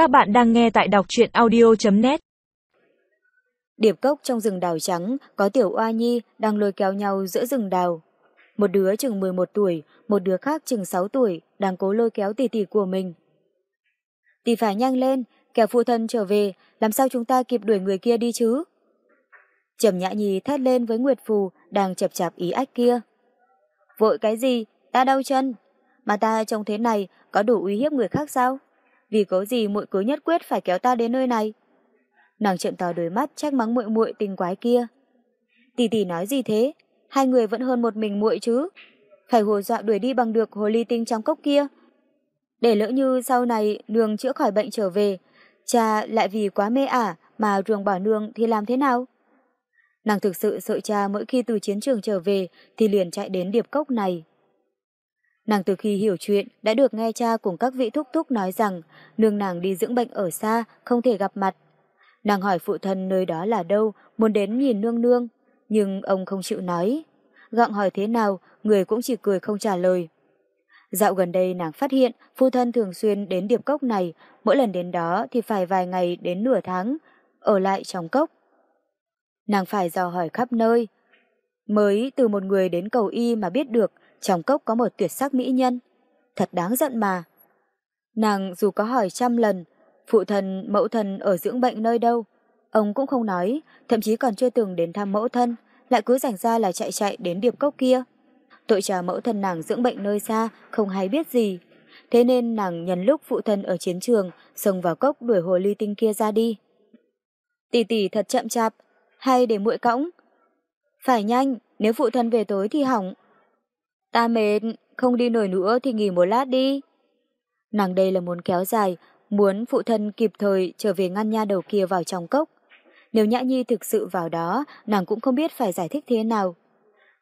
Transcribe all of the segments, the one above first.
Các bạn đang nghe tại đọc truyện audio.net Điệp cốc trong rừng đào trắng có tiểu oa nhi đang lôi kéo nhau giữa rừng đào. Một đứa chừng 11 tuổi, một đứa khác chừng 6 tuổi đang cố lôi kéo tỷ tỷ của mình. Tỷ phải nhanh lên, kẻ phụ thân trở về, làm sao chúng ta kịp đuổi người kia đi chứ? Trầm Nhã Nhi thét lên với Nguyệt Phù đang chập chạp ý ách kia. Vội cái gì? Ta đau chân. Mà ta trông thế này có đủ uy hiếp người khác sao? Vì có gì muội cứ nhất quyết phải kéo ta đến nơi này? Nàng trợn to đôi mắt trách mắng muội muội tình quái kia. Tỷ tỷ nói gì thế? Hai người vẫn hơn một mình muội chứ. Phải hồ dọa đuổi đi bằng được hồ ly tinh trong cốc kia. Để lỡ như sau này nương chữa khỏi bệnh trở về, cha lại vì quá mê ả mà ruồng bỏ nương thì làm thế nào? Nàng thực sự sợ cha mỗi khi từ chiến trường trở về thì liền chạy đến điệp cốc này. Nàng từ khi hiểu chuyện đã được nghe cha cùng các vị thúc thúc nói rằng nương nàng đi dưỡng bệnh ở xa, không thể gặp mặt. Nàng hỏi phụ thân nơi đó là đâu, muốn đến nhìn nương nương, nhưng ông không chịu nói. Gặng hỏi thế nào, người cũng chỉ cười không trả lời. Dạo gần đây nàng phát hiện phụ thân thường xuyên đến điệp cốc này, mỗi lần đến đó thì phải vài ngày đến nửa tháng, ở lại trong cốc. Nàng phải dò hỏi khắp nơi, mới từ một người đến cầu y mà biết được trong cốc có một tuyệt sắc mỹ nhân. Thật đáng giận mà. Nàng dù có hỏi trăm lần, phụ thần mẫu thần ở dưỡng bệnh nơi đâu, ông cũng không nói, thậm chí còn chưa từng đến thăm mẫu thân, lại cứ rảnh ra là chạy chạy đến điệp cốc kia. Tội trà mẫu thân nàng dưỡng bệnh nơi xa, không hay biết gì. Thế nên nàng nhân lúc phụ thân ở chiến trường, xông vào cốc đuổi hồ ly tinh kia ra đi. Tỷ tỷ thật chậm chạp, hay để muội cõng? Phải nhanh, nếu phụ thân về tối thì hỏng. Ta mệt, không đi nổi nữa thì nghỉ một lát đi. Nàng đây là muốn kéo dài, muốn phụ thân kịp thời trở về ngăn nha đầu kia vào trong cốc. Nếu Nhã Nhi thực sự vào đó, nàng cũng không biết phải giải thích thế nào.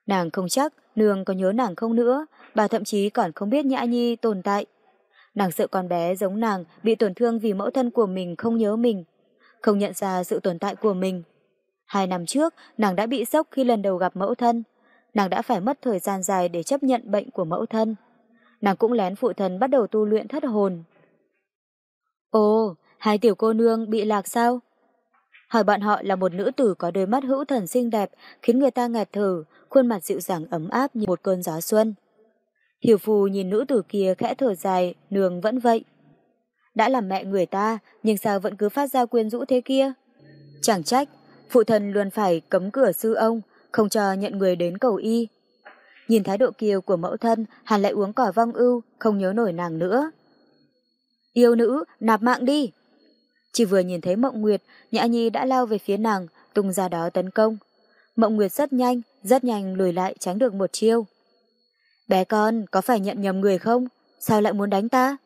Nàng không chắc nương có nhớ nàng không nữa, bà thậm chí còn không biết Nhã Nhi tồn tại. Nàng sợ con bé giống nàng bị tổn thương vì mẫu thân của mình không nhớ mình, không nhận ra sự tồn tại của mình. Hai năm trước, nàng đã bị sốc khi lần đầu gặp mẫu thân nàng đã phải mất thời gian dài để chấp nhận bệnh của mẫu thân. Nàng cũng lén phụ thần bắt đầu tu luyện thất hồn. Ồ, hai tiểu cô nương bị lạc sao? Hỏi bọn họ là một nữ tử có đôi mắt hữu thần xinh đẹp, khiến người ta ngạt thở, khuôn mặt dịu dàng ấm áp như một cơn gió xuân. Hiểu phù nhìn nữ tử kia khẽ thở dài, nương vẫn vậy. Đã làm mẹ người ta, nhưng sao vẫn cứ phát ra quyến rũ thế kia? Chẳng trách, phụ thần luôn phải cấm cửa sư ông, không cho nhận người đến cầu y. Nhìn thái độ kia của mẫu thân, hắn lại uống cỏ vong ưu, không nhớ nổi nàng nữa. Yêu nữ, nạp mạng đi! Chỉ vừa nhìn thấy Mộng Nguyệt, Nhã Nhi đã lao về phía nàng, tung ra đó tấn công. Mộng Nguyệt rất nhanh, rất nhanh lùi lại tránh được một chiêu. Bé con, có phải nhận nhầm người không? Sao lại muốn đánh ta?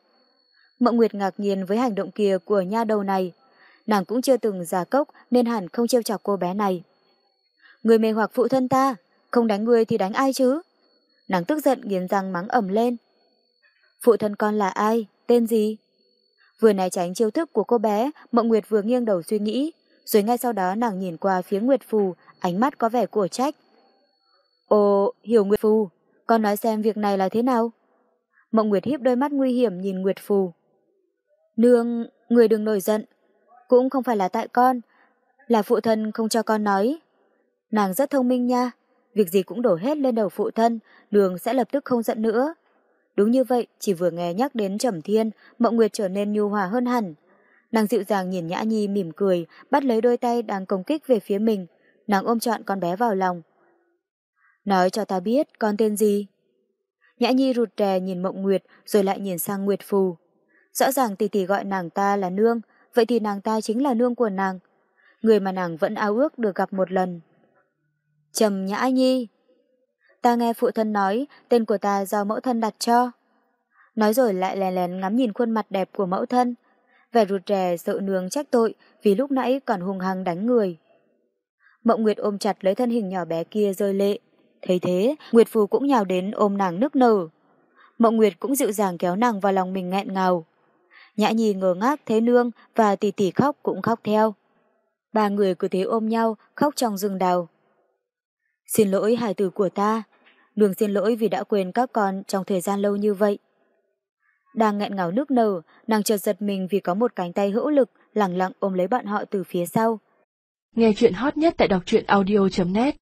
Mộng Nguyệt ngạc nhiên với hành động kia của nha đầu này. Nàng cũng chưa từng giả cốc nên hẳn không trêu chọc cô bé này. Người mê hoặc phụ thân ta, không đánh người thì đánh ai chứ? Nàng tức giận nghiến răng mắng ẩm lên. Phụ thân con là ai? Tên gì? Vừa né tránh chiêu thức của cô bé, Mộng Nguyệt vừa nghiêng đầu suy nghĩ, rồi ngay sau đó nàng nhìn qua phía Nguyệt Phù, ánh mắt có vẻ của trách. Ồ, hiểu Nguyệt Phù, con nói xem việc này là thế nào? Mộng Nguyệt hiếp đôi mắt nguy hiểm nhìn Nguyệt Phù. Nương, người đừng nổi giận, cũng không phải là tại con, là phụ thân không cho con nói. Nàng rất thông minh nha, việc gì cũng đổ hết lên đầu phụ thân, đường sẽ lập tức không giận nữa. Đúng như vậy, chỉ vừa nghe nhắc đến Trầm Thiên, Mộng Nguyệt trở nên nhu hòa hơn hẳn. Nàng dịu dàng nhìn Nhã Nhi mỉm cười, bắt lấy đôi tay đang công kích về phía mình. Nàng ôm trọn con bé vào lòng. Nói cho ta biết con tên gì? Nhã Nhi rụt rè nhìn Mộng Nguyệt rồi lại nhìn sang Nguyệt Phù. Rõ ràng tỷ tỷ gọi nàng ta là nương, vậy thì nàng ta chính là nương của nàng. Người mà nàng vẫn ao ước được gặp một lần. Trầm Nhã Nhi. Ta nghe phụ thân nói tên của ta do mẫu thân đặt cho. Nói rồi lại lén lén ngắm nhìn khuôn mặt đẹp của mẫu thân, vẻ rụt rè sợ nương trách tội vì lúc nãy còn hung hăng đánh người. Mộng Nguyệt ôm chặt lấy thân hình nhỏ bé kia rơi lệ. Thấy thế, Nguyệt Phù cũng nhào đến ôm nàng nức nở. Mộng Nguyệt cũng dịu dàng kéo nàng vào lòng mình nghẹn ngào. Nhã Nhi ngờ ngác thấy nương và tỷ tỷ khóc cũng khóc theo. Ba người cứ thế ôm nhau khóc trong rừng đào. Xin lỗi hài tử của ta. Đường xin lỗi vì đã quên các con trong thời gian lâu như vậy. Đang nghẹn ngào nước nở, nàng chợt giật mình vì có một cánh tay hữu lực lẳng lặng ôm lấy bạn họ từ phía sau. Nghe chuyện hot nhất tại đọc truyện audio.net